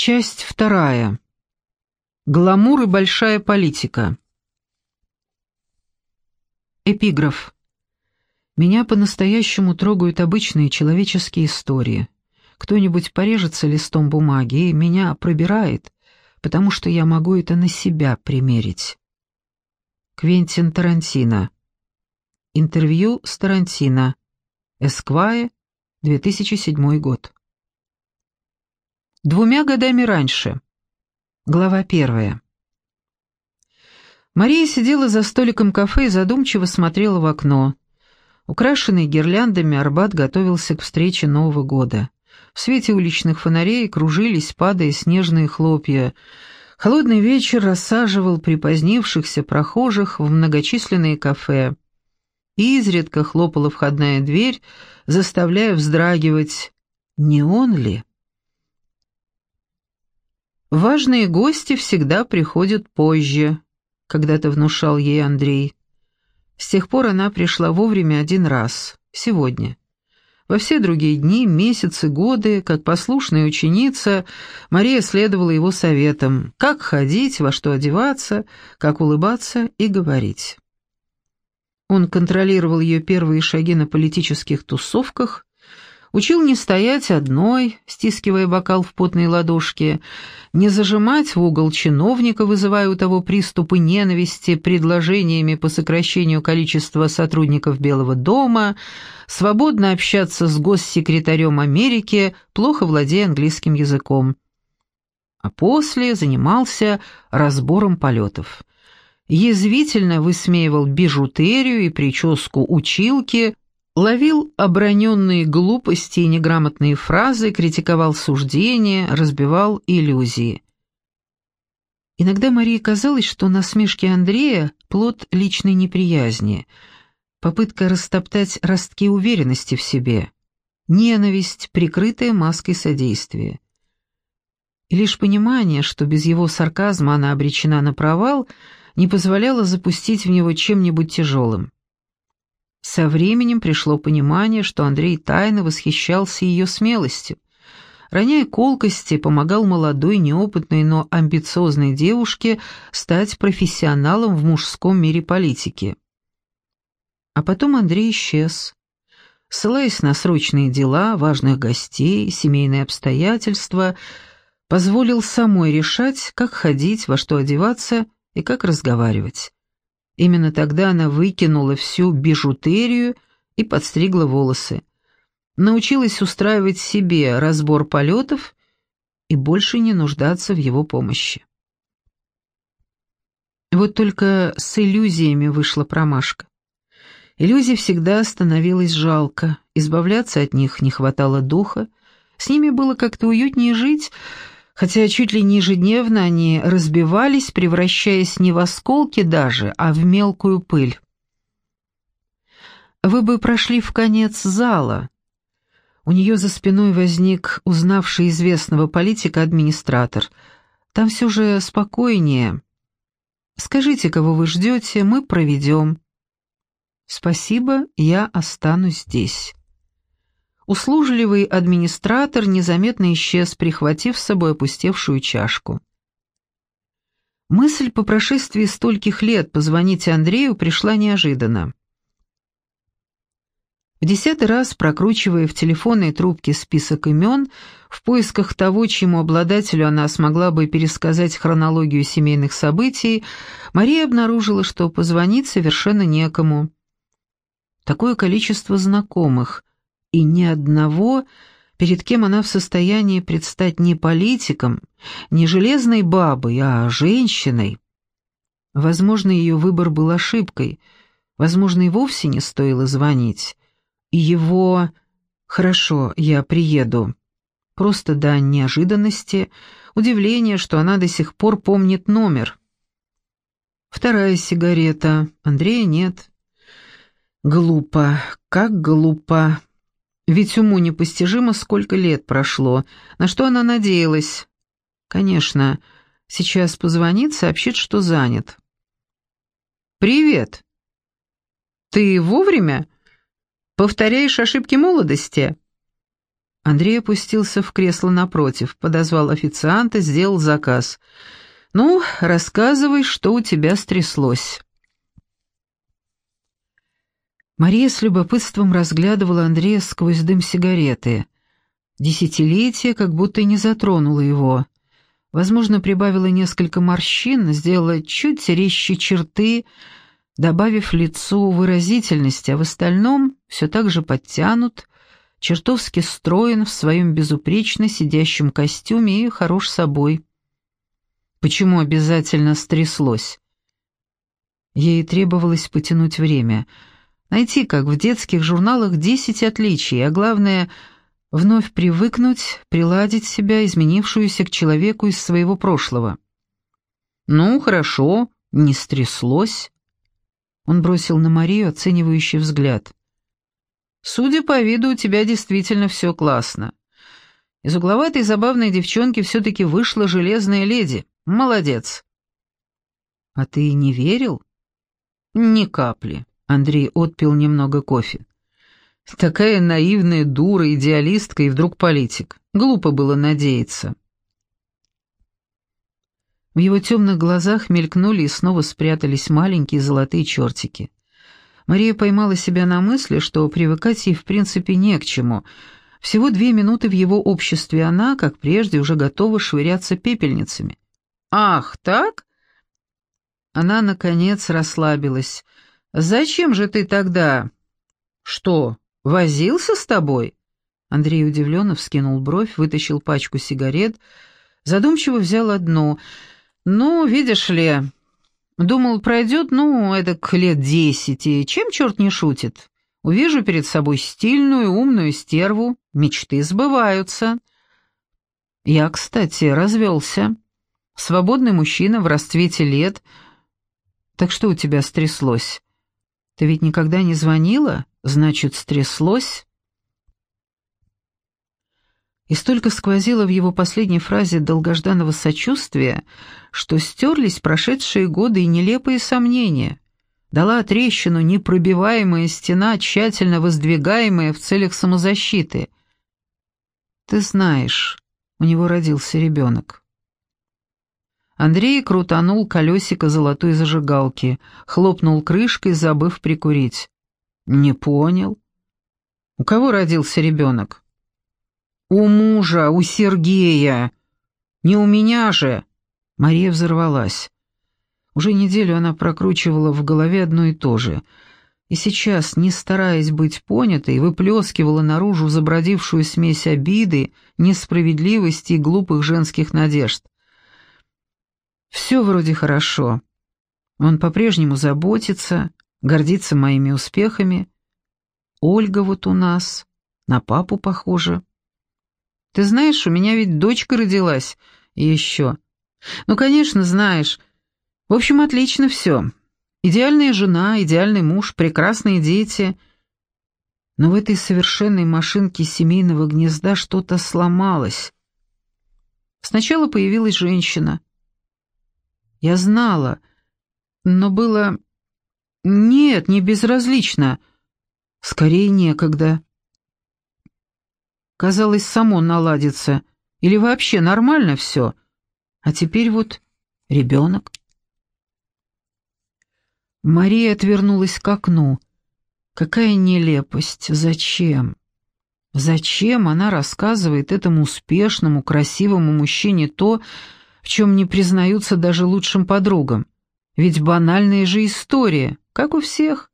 Часть вторая. Гламур и большая политика. Эпиграф. Меня по-настоящему трогают обычные человеческие истории. Кто-нибудь порежется листом бумаги, и меня пробирает, потому что я могу это на себя примерить. Квентин Тарантино. Интервью с Тарантино. Эсквайе, 2007 год. Двумя годами раньше. Глава первая. Мария сидела за столиком кафе и задумчиво смотрела в окно. Украшенный гирляндами Арбат готовился к встрече Нового года. В свете уличных фонарей кружились, падая снежные хлопья. Холодный вечер рассаживал припозднившихся прохожих в многочисленные кафе. И изредка хлопала входная дверь, заставляя вздрагивать. Не он ли? Важные гости всегда приходят позже, когда-то внушал ей Андрей. С тех пор она пришла вовремя один раз, сегодня. Во все другие дни, месяцы, годы, как послушная ученица, Мария следовала его советам, как ходить, во что одеваться, как улыбаться и говорить. Он контролировал ее первые шаги на политических тусовках, Учил не стоять одной, стискивая бокал в потной ладошке, не зажимать в угол чиновника, вызывая у того приступы ненависти предложениями по сокращению количества сотрудников Белого дома, свободно общаться с госсекретарем Америки, плохо владея английским языком. А после занимался разбором полетов. Язвительно высмеивал бижутерию и прическу училки – ловил оброненные глупости и неграмотные фразы, критиковал суждения, разбивал иллюзии. Иногда Марии казалось, что насмешки Андрея — плод личной неприязни, попытка растоптать ростки уверенности в себе, ненависть, прикрытая маской содействия. И лишь понимание, что без его сарказма она обречена на провал, не позволяло запустить в него чем-нибудь тяжелым. Со временем пришло понимание, что Андрей тайно восхищался ее смелостью. Роняя колкости, помогал молодой, неопытной, но амбициозной девушке стать профессионалом в мужском мире политики. А потом Андрей исчез. Ссылаясь на срочные дела, важных гостей, семейные обстоятельства, позволил самой решать, как ходить, во что одеваться и как разговаривать. Именно тогда она выкинула всю бижутерию и подстригла волосы. Научилась устраивать себе разбор полетов и больше не нуждаться в его помощи. Вот только с иллюзиями вышла промашка. Иллюзий всегда становилось жалко, избавляться от них не хватало духа, с ними было как-то уютнее жить, хотя чуть ли не ежедневно они разбивались, превращаясь не в осколки даже, а в мелкую пыль. Вы бы прошли в конец зала. У нее за спиной возник узнавший известного политика администратор. Там все же спокойнее. Скажите, кого вы ждете, мы проведем. Спасибо, я останусь здесь. Услужливый администратор незаметно исчез, прихватив с собой опустевшую чашку. Мысль по прошествии стольких лет позвонить Андрею пришла неожиданно. В десятый раз, прокручивая в телефонной трубке список имен, в поисках того, чьему обладателю она смогла бы пересказать хронологию семейных событий, Мария обнаружила, что позвонить совершенно некому. Такое количество знакомых, и ни одного, перед кем она в состоянии предстать не политиком, не железной бабой, а женщиной. Возможно, ее выбор был ошибкой, возможно, и вовсе не стоило звонить. И его «хорошо, я приеду» просто до неожиданности, удивления, что она до сих пор помнит номер. Вторая сигарета, Андрея нет. Глупо, как глупо. Ведь уму непостижимо, сколько лет прошло. На что она надеялась? Конечно, сейчас позвонит, сообщит, что занят. «Привет. Ты вовремя? Повторяешь ошибки молодости?» Андрей опустился в кресло напротив, подозвал официанта, сделал заказ. «Ну, рассказывай, что у тебя стряслось». Мария с любопытством разглядывала Андрея сквозь дым сигареты. Десятилетие как будто не затронуло его. Возможно, прибавила несколько морщин, сделала чуть резче черты, добавив лицу выразительности, а в остальном все так же подтянут, чертовски строен в своем безупречно сидящем костюме и хорош собой. Почему обязательно стряслось? Ей требовалось потянуть время, найти, как в детских журналах, десять отличий, а главное — вновь привыкнуть, приладить себя, изменившуюся к человеку из своего прошлого. «Ну, хорошо, не стряслось». Он бросил на Марию оценивающий взгляд. Судя по виду, у тебя действительно все классно. Из угловатой забавной девчонки все-таки вышла железная леди. Молодец. А ты не верил? Ни капли. Андрей отпил немного кофе. Такая наивная дура, идеалистка и вдруг политик. Глупо было надеяться. В его темных глазах мелькнули и снова спрятались маленькие золотые чертики. Мария поймала себя на мысли, что привыкать ей в принципе не к чему. Всего две минуты в его обществе она, как прежде, уже готова швыряться пепельницами. «Ах, так?» Она, наконец, расслабилась. «Зачем же ты тогда...» «Что, возился с тобой?» Андрей удивленно вскинул бровь, вытащил пачку сигарет, задумчиво взял одну. «Ну, видишь ли, Думал, пройдет, ну, это к лет десять, и чем черт не шутит? Увижу перед собой стильную, умную стерву, мечты сбываются. Я, кстати, развелся. Свободный мужчина в расцвете лет. Так что у тебя стряслось? Ты ведь никогда не звонила? Значит, стряслось? И столько сквозило в его последней фразе долгожданного сочувствия, что стерлись прошедшие годы и нелепые сомнения. Дала трещину непробиваемая стена, тщательно воздвигаемая в целях самозащиты. «Ты знаешь, у него родился ребенок». Андрей крутанул колесико золотой зажигалки, хлопнул крышкой, забыв прикурить. «Не понял. У кого родился ребенок?» «У мужа, у Сергея! Не у меня же!» Мария взорвалась. Уже неделю она прокручивала в голове одно и то же. И сейчас, не стараясь быть понятой, выплескивала наружу забродившую смесь обиды, несправедливости и глупых женских надежд. «Все вроде хорошо. Он по-прежнему заботится, гордится моими успехами. Ольга вот у нас, на папу похожа. Ты знаешь, у меня ведь дочка родилась. Еще. Ну, конечно, знаешь. В общем, отлично все. Идеальная жена, идеальный муж, прекрасные дети. Но в этой совершенной машинке семейного гнезда что-то сломалось. Сначала появилась женщина. Я знала, но было... Нет, не безразлично. Скорее, некогда. Казалось, само наладится. Или вообще нормально все. А теперь вот ребенок. Мария отвернулась к окну. Какая нелепость. Зачем? Зачем она рассказывает этому успешному, красивому мужчине то, в чем не признаются даже лучшим подругам? Ведь банальная же история, как у всех.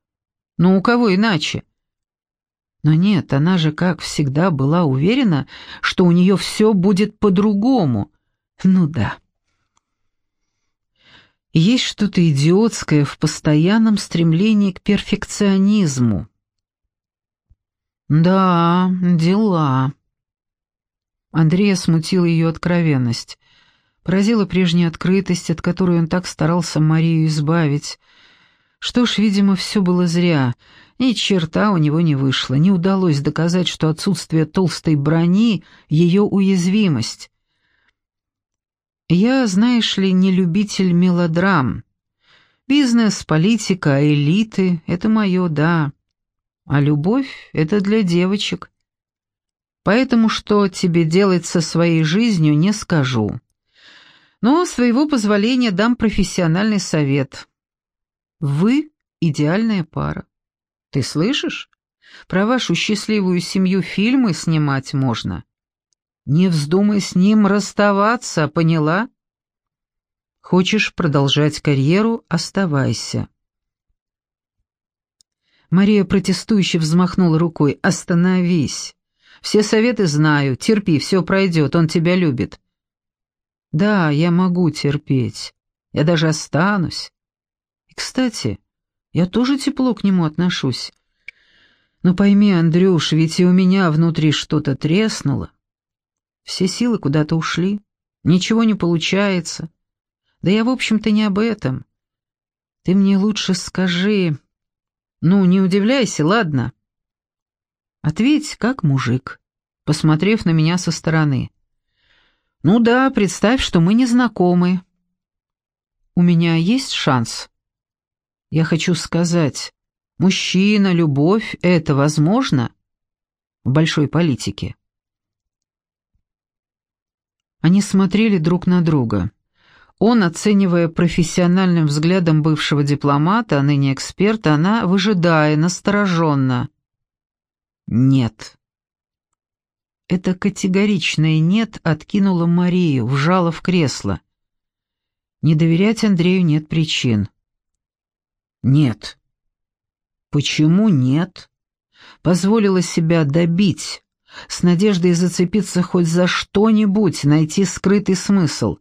Но у кого иначе? Но нет, она же, как всегда, была уверена, что у нее все будет по-другому. Ну да. Есть что-то идиотское в постоянном стремлении к перфекционизму. Да, дела. Андрея смутила ее откровенность. Поразила прежняя открытость, от которой он так старался Марию избавить. Что ж, видимо, все было зря — ни черта у него не вышло, не удалось доказать, что отсутствие толстой брони — ее уязвимость. Я, знаешь ли, не любитель мелодрам. Бизнес, политика, элиты — это мое, да. А любовь — это для девочек. Поэтому что тебе делать со своей жизнью, не скажу. Но своего позволения дам профессиональный совет. Вы — идеальная пара. Ты слышишь? Про вашу счастливую семью фильмы снимать можно. Не вздумай с ним расставаться, поняла? Хочешь продолжать карьеру — оставайся. Мария протестующе взмахнула рукой. «Остановись! Все советы знаю, терпи, все пройдет, он тебя любит». «Да, я могу терпеть. Я даже останусь. И, кстати, я тоже тепло к нему отношусь. Но пойми, Андрюш, ведь и у меня внутри что-то треснуло. Все силы куда-то ушли, ничего не получается. Да я, в общем-то, не об этом. Ты мне лучше скажи... Ну, не удивляйся, ладно? Ответь, как мужик, посмотрев на меня со стороны. Ну да, представь, что мы не знакомы. У меня есть шанс? Я хочу сказать, Мужчина, любовь — это возможно в большой политике? Они смотрели друг на друга. Он, оценивая профессиональным взглядом бывшего дипломата, а ныне эксперта, она, выжидая, настороженно. «Нет». Это категоричное «нет» откинула Марию, вжала в кресло. Не доверять Андрею нет причин. «Нет». Почему нет? Позволила себя добить, с надеждой зацепиться хоть за что-нибудь, найти скрытый смысл.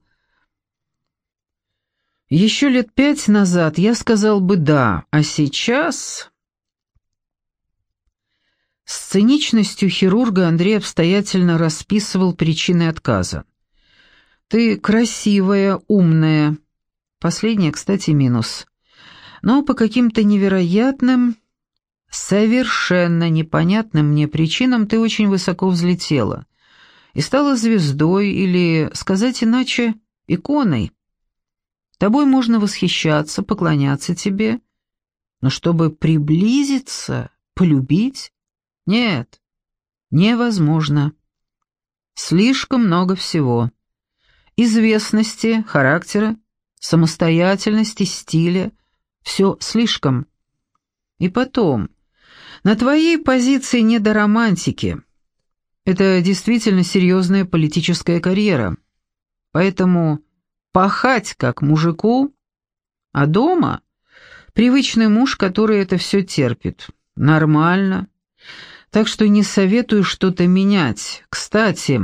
Еще лет пять назад я сказал бы «да», а сейчас... С циничностью хирурга Андрей обстоятельно расписывал причины отказа. «Ты красивая, умная». Последнее, кстати, минус. Но по каким-то невероятным, совершенно непонятным мне причинам ты очень высоко взлетела и стала звездой или, сказать иначе, иконой. Тобой можно восхищаться, поклоняться тебе, но чтобы приблизиться, полюбить, нет, невозможно. Слишком много всего. Известности, характера, самостоятельности, стиля, все слишком. И потом, на твоей позиции не до романтики. Это действительно серьезная политическая карьера. Поэтому пахать как мужику, а дома привычный муж, который это все терпит. Нормально. Так что не советую что-то менять. Кстати,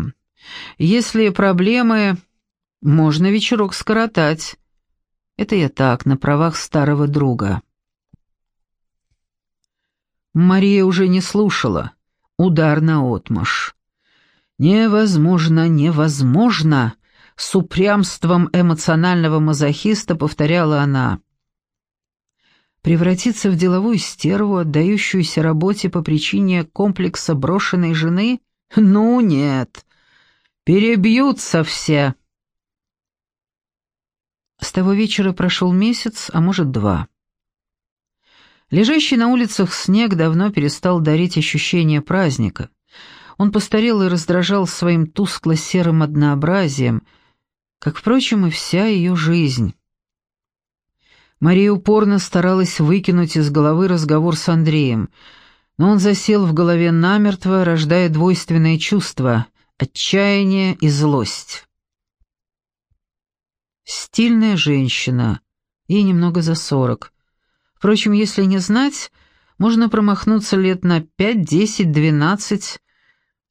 если проблемы, можно вечерок скоротать. Это я так, на правах старого друга. Мария уже не слушала. Удар на отмашь. «Невозможно, невозможно!» С упрямством эмоционального мазохиста повторяла она. Превратиться в деловую стерву, отдающуюся работе по причине комплекса брошенной жены? Ну нет, перебьются все. С того вечера прошел месяц, а может два. Лежащий на улицах снег давно перестал дарить ощущение праздника. Он постарел и раздражал своим тускло-серым однообразием, как, впрочем, и вся ее жизнь. Мария упорно старалась выкинуть из головы разговор с Андреем, но он засел в голове намертво, рождая двойственные чувства — отчаяние и злость. Стильная женщина, ей немного за сорок — Впрочем, если не знать, можно промахнуться лет на пять, десять, двенадцать.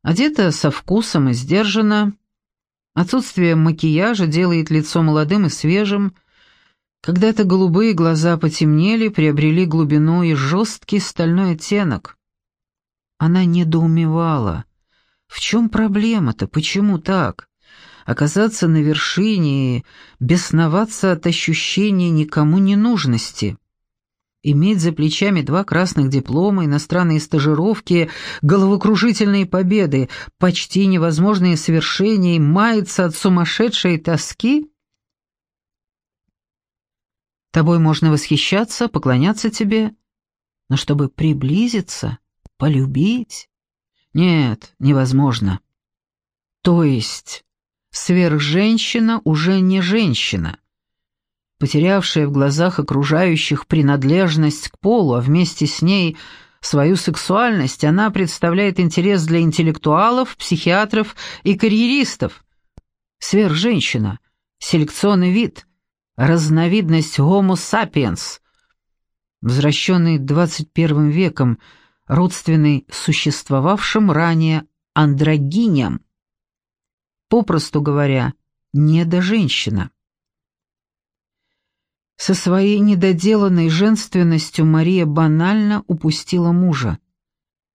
Одета со вкусом и сдержанно. Отсутствие макияжа делает лицо молодым и свежим. Когда-то голубые глаза потемнели, приобрели глубину и жесткий стальной оттенок. Она недоумевала. В чем проблема-то? Почему так? Оказаться на вершине и бесноваться от ощущения никому не нужности — Иметь за плечами два красных диплома, иностранные стажировки, головокружительные победы, почти невозможные свершения и маяться от сумасшедшей тоски? Тобой можно восхищаться, поклоняться тебе, но чтобы приблизиться, полюбить... Нет, невозможно. То есть сверхженщина уже не женщина, потерявшая в глазах окружающих принадлежность к полу, а вместе с ней свою сексуальность, она представляет интерес для интеллектуалов, психиатров и карьеристов. Сверхженщина, селекционный вид, разновидность Homo sapiens, возвращенный 21 веком, родственный существовавшим ранее андрогиням. Попросту говоря, недоженщина. Со своей недоделанной женственностью Мария банально упустила мужа.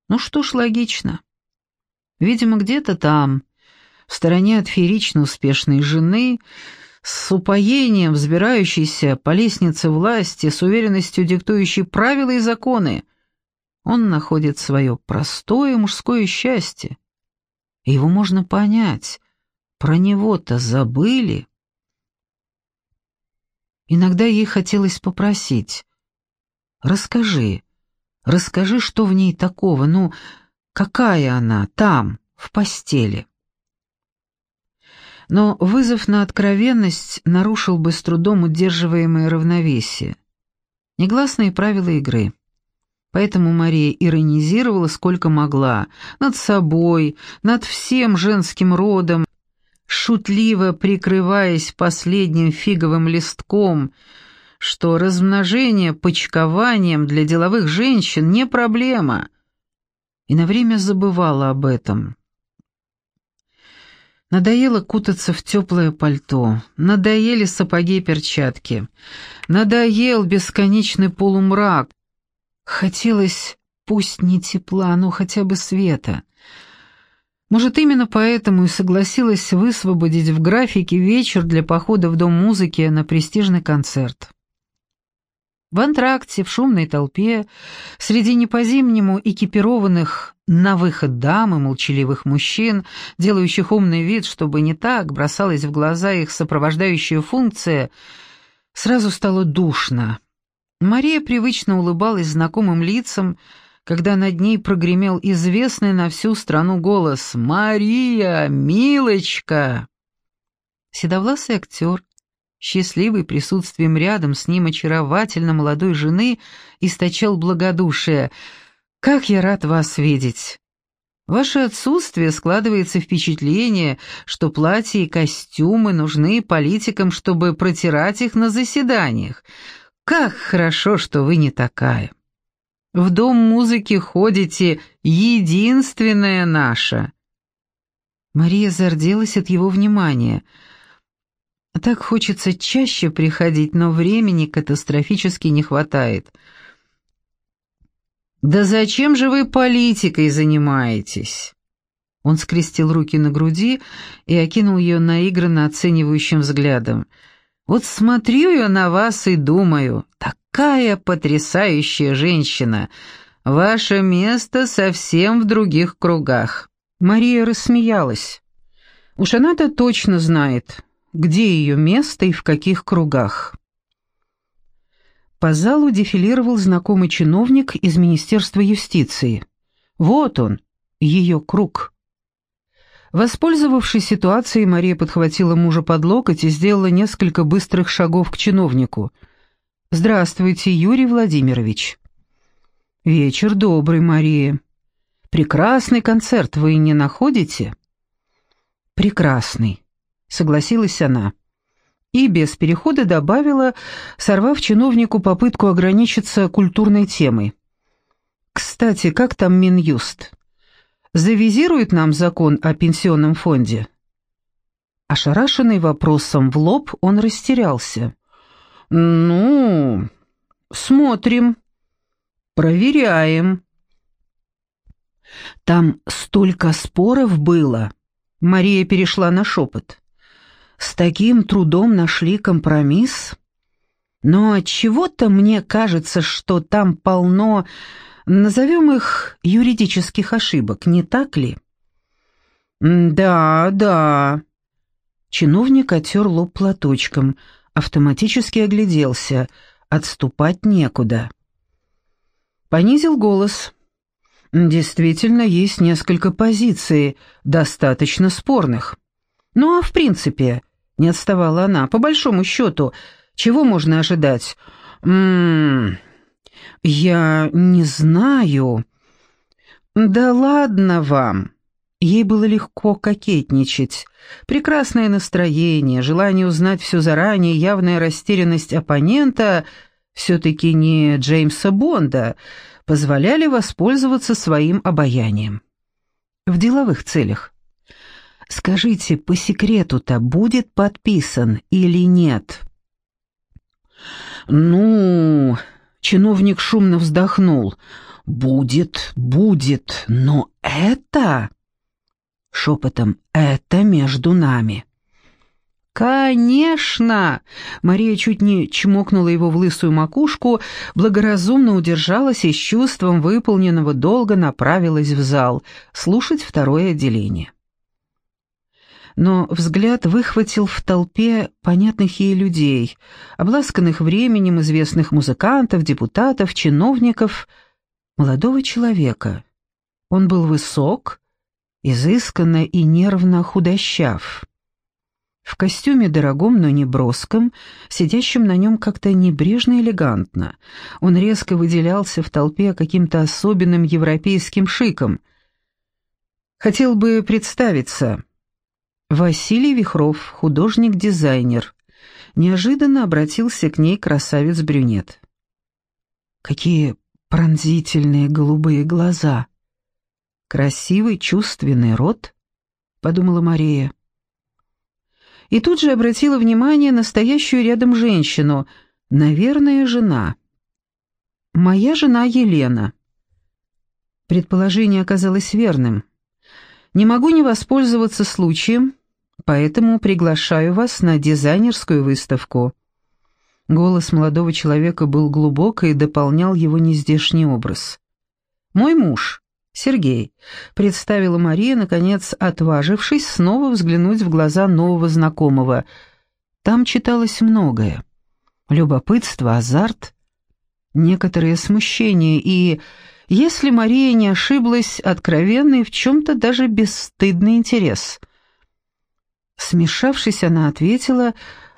Ну что ж, логично. Видимо, где-то там, в стороне от феерично успешной жены, с упоением взбирающейся по лестнице власти, с уверенностью диктующей правила и законы, он находит свое простое мужское счастье. Его можно понять. Про него-то забыли. Иногда ей хотелось попросить. «Расскажи, расскажи, что в ней такого, ну, какая она там, в постели?» Но вызов на откровенность нарушил бы с трудом удерживаемое равновесие. Негласные правила игры. Поэтому Мария иронизировала сколько могла, над собой, над всем женским родом, шутливо прикрываясь последним фиговым листком, что размножение почкованием для деловых женщин не проблема, и на время забывала об этом. Надоело кутаться в теплое пальто, надоели сапоги и перчатки, надоел бесконечный полумрак. Хотелось, пусть не тепла, но хотя бы света. Может, именно поэтому и согласилась высвободить в графике вечер для похода в Дом музыки на престижный концерт. В антракте, в шумной толпе, среди не по-зимнему экипированных на выход дам и молчаливых мужчин, делающих умный вид, чтобы не так бросалась в глаза их сопровождающая функция, сразу стало душно. Мария привычно улыбалась знакомым лицам, когда над ней прогремел известный на всю страну голос «Мария, милочка!». Седовласый актер, счастливый присутствием рядом с ним очаровательно молодой жены, источал благодушие. «Как я рад вас видеть!» Ваше отсутствие складывается впечатление, что платья и костюмы нужны политикам, чтобы протирать их на заседаниях. Как хорошо, что вы не такая. В дом музыки ходите, единственная наша. Мария зарделась от его внимания — так хочется чаще приходить, но времени катастрофически не хватает. «Да зачем же вы политикой занимаетесь?» Он скрестил руки на груди и окинул ее наигранно оценивающим взглядом. «Вот смотрю я на вас и думаю, такая потрясающая женщина! Ваше место совсем в других кругах!» Мария рассмеялась. «Уж она-то точно знает, где ее место и в каких кругах. По залу дефилировал знакомый чиновник из Министерства юстиции. Вот он, ее круг. Воспользовавшись ситуацией, Мария подхватила мужа под локоть и сделала несколько быстрых шагов к чиновнику. «Здравствуйте, Юрий Владимирович». «Вечер добрый, Мария. Прекрасный концерт вы не находите?» «Прекрасный согласилась она. И без перехода добавила, сорвав чиновнику попытку ограничиться культурной темой. «Кстати, как там Минюст? Завизирует нам закон о пенсионном фонде?» Ошарашенный вопросом в лоб, он растерялся. «Ну, смотрим, проверяем». Там столько споров было. Мария перешла на шепот с таким трудом нашли компромисс. Но от чего-то мне кажется, что там полно, назовем их, юридических ошибок, не так ли? Да, да. Чиновник отер лоб платочком, автоматически огляделся, отступать некуда. Понизил голос. Действительно, есть несколько позиций, достаточно спорных. Ну а в принципе, не отставала она, по большому счету, чего можно ожидать? Ммм, я не знаю. Да ладно вам. Ей было легко кокетничать. Прекрасное настроение, желание узнать все заранее, явная растерянность оппонента, все-таки не Джеймса Бонда, позволяли воспользоваться своим обаянием. В деловых целях. Скажите, по секрету-то будет подписан или нет? Ну, чиновник шумно вздохнул. Будет, будет, но это шепотом «это между нами». «Конечно!» Мария чуть не чмокнула его в лысую макушку, благоразумно удержалась и с чувством выполненного долга направилась в зал, слушать второе отделение. Но взгляд выхватил в толпе понятных ей людей, обласканных временем известных музыкантов, депутатов, чиновников, молодого человека. Он был высок, изысканно и нервно худощав. В костюме дорогом, но не броском, сидящем на нем как-то небрежно элегантно. Он резко выделялся в толпе каким-то особенным европейским шиком. Хотел бы представиться. Василий Вихров, художник-дизайнер. Неожиданно обратился к ней красавец-брюнет. Какие пронзительные голубые глаза! Красивый, чувственный рот, подумала Мария. И тут же обратила внимание на стоящую рядом женщину, наверное, жена. Моя жена Елена. Предположение оказалось верным. Не могу не воспользоваться случаем, поэтому приглашаю вас на дизайнерскую выставку. Голос молодого человека был глубок и дополнял его нездешний образ. Мой муж, «Сергей», — представила Мария, наконец отважившись снова взглянуть в глаза нового знакомого. Там читалось многое. Любопытство, азарт, некоторое смущение и, если Мария не ошиблась, откровенный в чем-то даже бесстыдный интерес. Смешавшись, она ответила,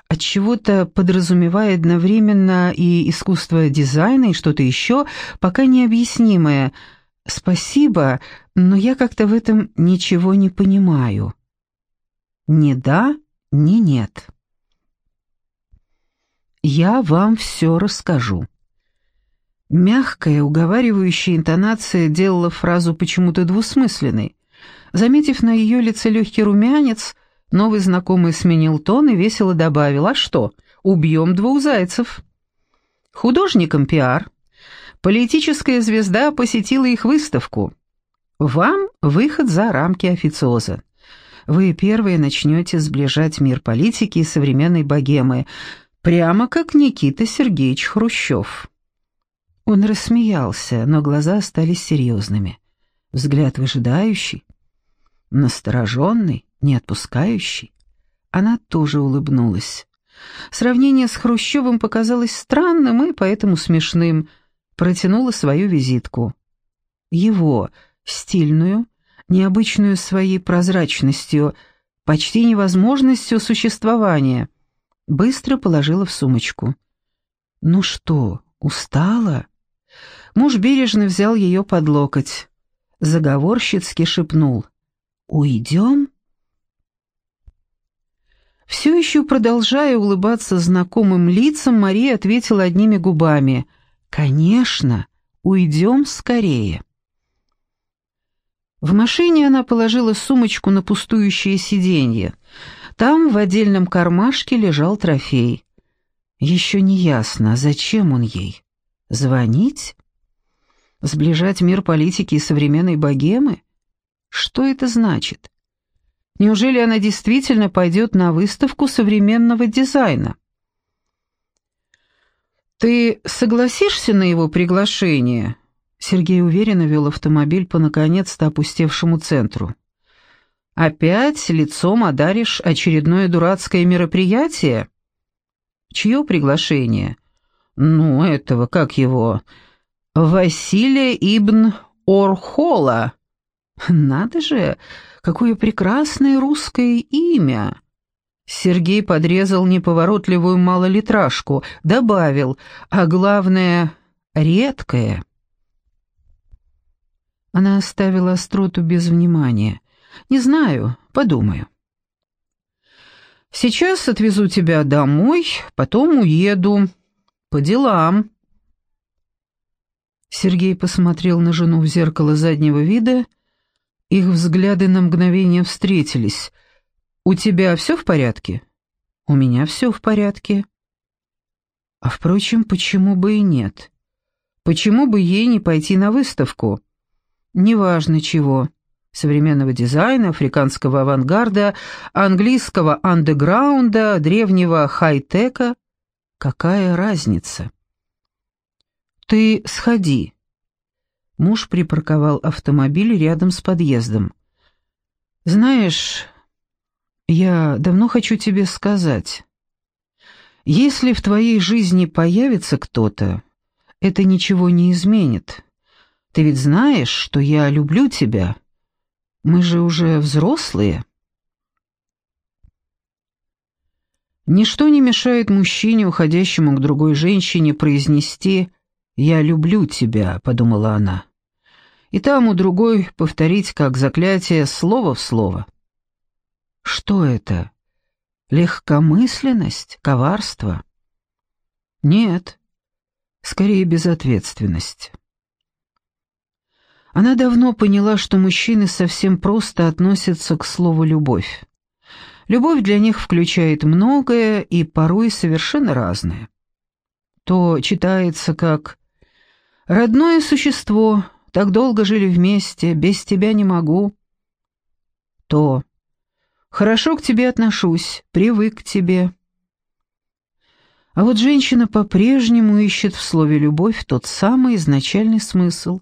от чего то подразумевая одновременно и искусство дизайна, и что-то еще, пока необъяснимое — «Спасибо, но я как-то в этом ничего не понимаю». «Ни да, ни нет». «Я вам все расскажу». Мягкая, уговаривающая интонация делала фразу почему-то двусмысленной. Заметив на ее лице легкий румянец, новый знакомый сменил тон и весело добавил, «А что, убьем двух зайцев». Художникам пиар, Политическая звезда посетила их выставку. Вам выход за рамки официоза. Вы первые начнете сближать мир политики и современной богемы, прямо как Никита Сергеевич Хрущев. Он рассмеялся, но глаза остались серьезными. Взгляд выжидающий, настороженный, не отпускающий. Она тоже улыбнулась. Сравнение с Хрущевым показалось странным и поэтому смешным – протянула свою визитку. Его, стильную, необычную своей прозрачностью, почти невозможностью существования, быстро положила в сумочку. «Ну что, устала?» Муж бережно взял ее под локоть. Заговорщицки шепнул. «Уйдем?» Все еще продолжая улыбаться знакомым лицам, Мария ответила одними губами. «Конечно, уйдем скорее». В машине она положила сумочку на пустующее сиденье. Там в отдельном кармашке лежал трофей. Еще не ясно, зачем он ей. Звонить? Сближать мир политики и современной богемы? Что это значит? Неужели она действительно пойдет на выставку современного дизайна? «Ты согласишься на его приглашение?» Сергей уверенно вел автомобиль по наконец-то опустевшему центру. «Опять лицом одаришь очередное дурацкое мероприятие?» «Чье приглашение?» «Ну, этого, как его?» «Василия Ибн Орхола. Надо же, какое прекрасное русское имя. Сергей подрезал неповоротливую малолитражку, добавил, а главное, редкое. Она оставила остроту без внимания. «Не знаю, подумаю». «Сейчас отвезу тебя домой, потом уеду. По делам». Сергей посмотрел на жену в зеркало заднего вида. Их взгляды на мгновение встретились. «У тебя все в порядке?» «У меня все в порядке». А впрочем, почему бы и нет? Почему бы ей не пойти на выставку? Неважно чего. Современного дизайна, африканского авангарда, английского андеграунда, древнего хай-тека. Какая разница? «Ты сходи». Муж припарковал автомобиль рядом с подъездом. «Знаешь, я давно хочу тебе сказать. Если в твоей жизни появится кто-то, это ничего не изменит. Ты ведь знаешь, что я люблю тебя. Мы же уже взрослые». Ничто не мешает мужчине, уходящему к другой женщине, произнести «Я люблю тебя», — подумала она. И там у другой повторить как заклятие слово в слово. Что это? Легкомысленность? Коварство? Нет, скорее безответственность. Она давно поняла, что мужчины совсем просто относятся к слову «любовь». Любовь для них включает многое и порой совершенно разное. То читается как Родное существо, так долго жили вместе, без тебя не могу. То. Хорошо к тебе отношусь, привык к тебе. А вот женщина по-прежнему ищет в слове «любовь» тот самый изначальный смысл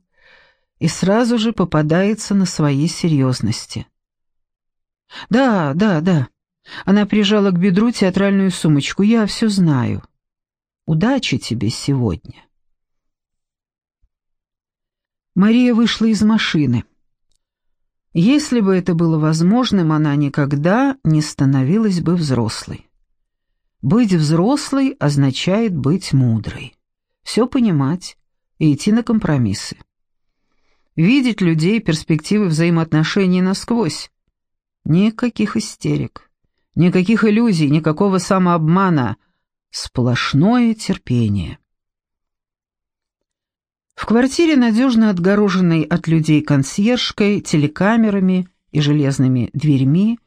и сразу же попадается на своей серьезности. «Да, да, да». Она прижала к бедру театральную сумочку. «Я все знаю. Удачи тебе сегодня». Мария вышла из машины. Если бы это было возможным, она никогда не становилась бы взрослой. Быть взрослой означает быть мудрой, все понимать и идти на компромиссы. Видеть людей, перспективы взаимоотношений насквозь. Никаких истерик, никаких иллюзий, никакого самообмана, сплошное терпение. В квартире, надежно отгороженной от людей консьержкой, телекамерами и железными дверьми,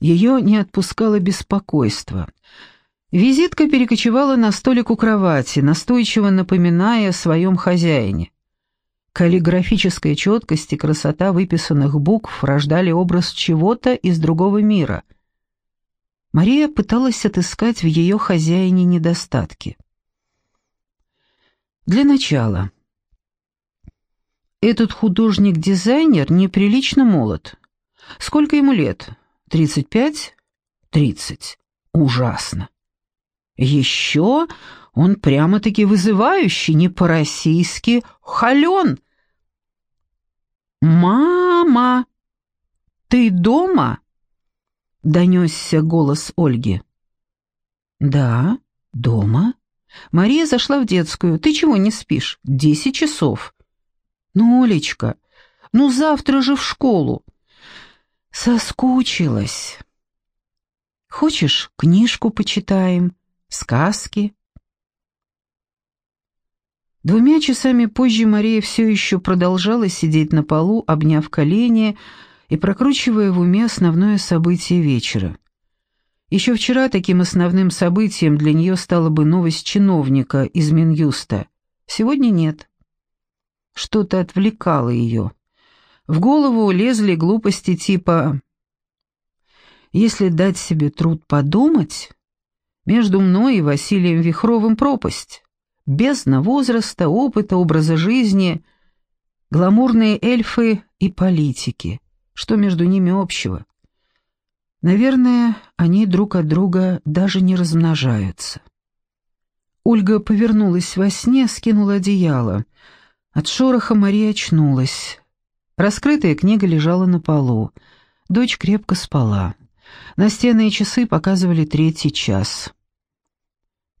ее не отпускало беспокойство. Визитка перекочевала на столик у кровати, настойчиво напоминая о своем хозяине. Каллиграфическая четкость и красота выписанных букв рождали образ чего-то из другого мира. Мария пыталась отыскать в ее хозяине недостатки. Для начала – этот художник-дизайнер неприлично молод. Сколько ему лет? Тридцать пять? Тридцать. Ужасно. Еще он прямо-таки вызывающий, не по-российски, холен. «Мама, ты дома?» — донесся голос Ольги. «Да, дома». Мария зашла в детскую. «Ты чего не спишь? Десять часов». «Ну, Олечка, ну завтра же в школу!» Соскучилась. «Хочешь, книжку почитаем? Сказки?» Двумя часами позже Мария все еще продолжала сидеть на полу, обняв колени и прокручивая в уме основное событие вечера. Еще вчера таким основным событием для нее стала бы новость чиновника из Минюста. Сегодня нет. Что-то отвлекало ее. В голову лезли глупости типа «Если дать себе труд подумать, между мной и Василием Вихровым пропасть, бездна возраста, опыта, образа жизни, гламурные эльфы и политики, что между ними общего?» Наверное, они друг от друга даже не размножаются. Ольга повернулась во сне, скинула одеяло — От шороха Мария очнулась. Раскрытая книга лежала на полу. Дочь крепко спала. Настенные часы показывали третий час.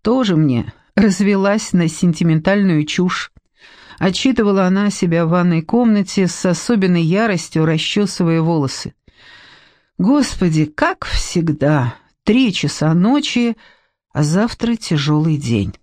Тоже мне развелась на сентиментальную чушь. Отчитывала она себя в ванной комнате с особенной яростью, расчесывая волосы. «Господи, как всегда, три часа ночи, а завтра тяжелый день».